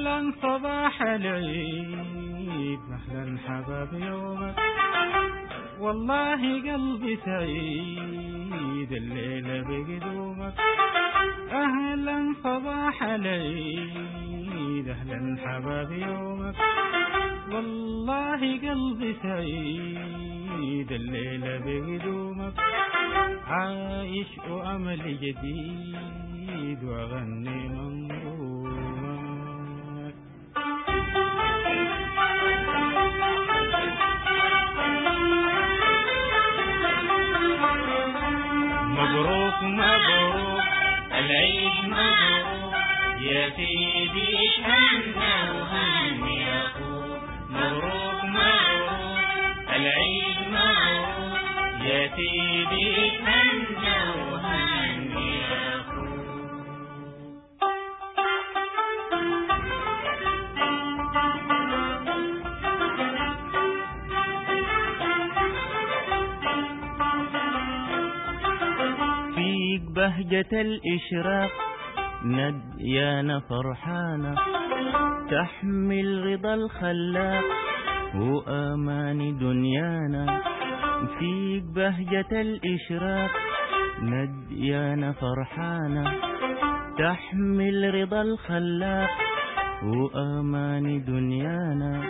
أهلا صباح العيد. أهلا حباب يومك والله قلبي سعيد الليلة بقدومك. أهلا صباح العيد. أهلا حباب يومك. والله قلبي سعيد الليلة بقدومك. عايش وأمل جديد وأغني منظومك بهجة الإشراق. نديانا فرحانة تحمل رضا الخلاق. وأمان دنيانا فيك بهجة الإشراق. نديانا فرحانة تحمل رضا الخلاق. وأمان دنيانا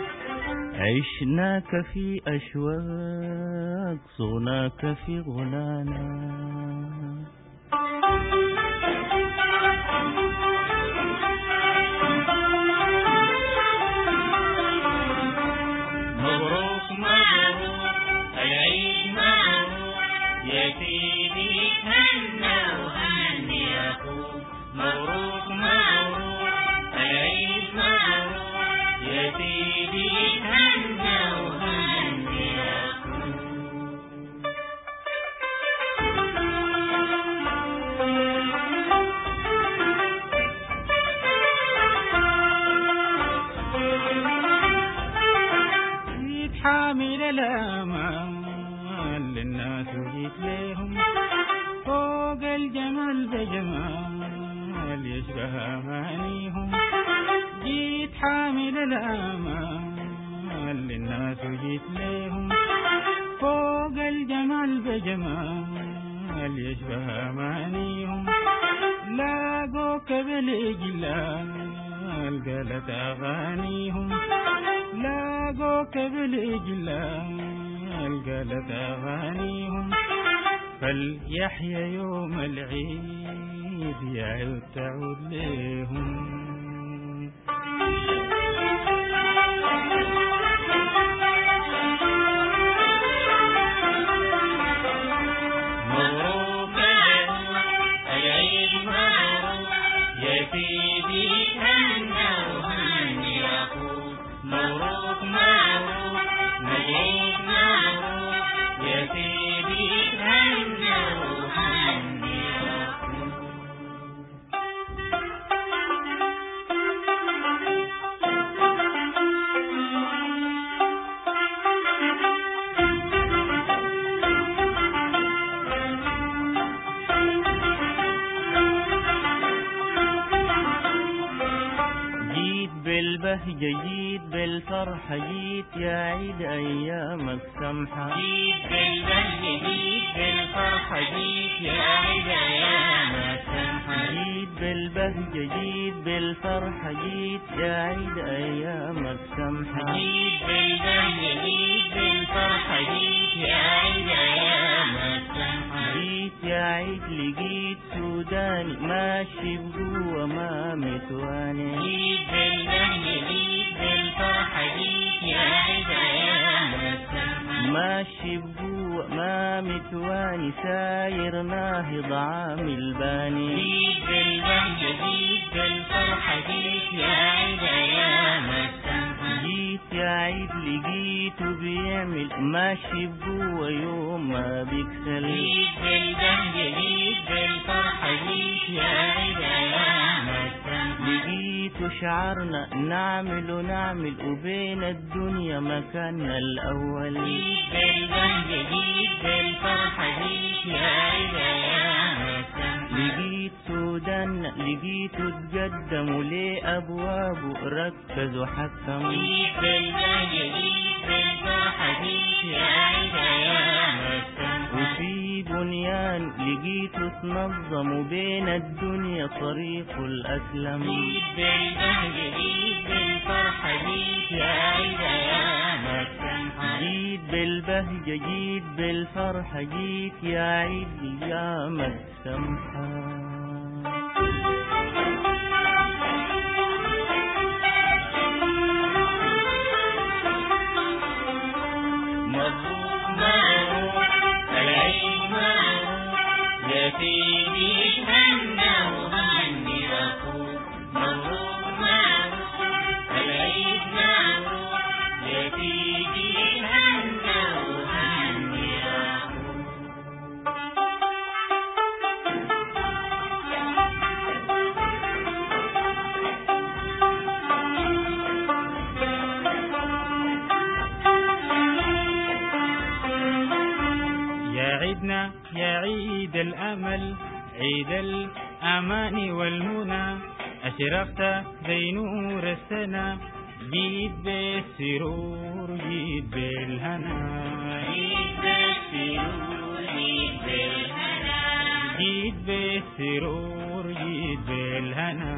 عشناك في أشواق. صغناك في غنانا. يا سيدي حامل الأمان للناس وجيت ليهم فوق الجمال بجمال يشبه أمانيهم جيت حامل الأمان للناس وجيت ليهم فوق الجمال بجمال يشبه أمانيهم لاقوك بالإجلال قالت أغانيهم. لاقوك بالإجلال قالت أغانيهم. فليحيى يوم العيد يعود تعود ليهم. بالبهجة جيت بالفرحة جيت يا عيد أيامك سمحة جيت بالبهجة جيت بالفرحة جيت يا عيد أيامك سمحة جيت بالبهجة جيت بالفرحة جيت يا عيد أيامك سمحة جيت بالبهجة جيت بالفرحة جيت يا عيد أيامك عيد لقيت سوداني ماشي بقوة ما متواني جيت بالبهجة جيت بالفرحة جيت يا عيد ماشي بقوة ما متواني ساير ناهض عامل باني جيت بالبهجة جيت بالفرحة جيت يا عيد سمحة جيت يا عيد لقيته بيعمل ماشي بقوة يوم ما بيكسل. جيت بالبهجة جيت بالفرحة جيت يا عيد أيامك شعرنا نعمل ونعمل وبين الدنيا مكاننا الأول. جيت بالبهجة جيت بالفرحة جيت يا عيد السمحة لقيت سودان لقيته تقدموا ليه أبوابه ركزوا حكموا يا وفي بنيان لقيته تنظموا بين الدنيا طريق الأسلم. جيت بالبهجة جيت بالفرحة جيت يا عيد أيام السمحة جيت بالبهجة جيت بالفرحة جيت يا عيد أيامك سمحة يا عيد الأمل عيد الأمان والمنى. أشرقت زي نور السنة جيت بالسرور جيت بالهنا جيت بالسرور جيت بالهنا جيت بالسرور جيت بالهنا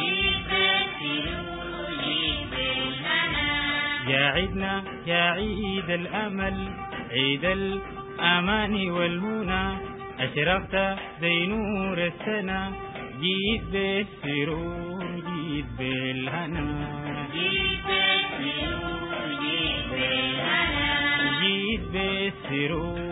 جيت بالسرور جيت بالهنا يا عيدنا يا عيد الأمل عيد الأمان والمنى أشرقت زي نور السنة جيت بالسرور جيت بالهنا. جيت بالسرور جيت بالهنا. جيت بالسرور.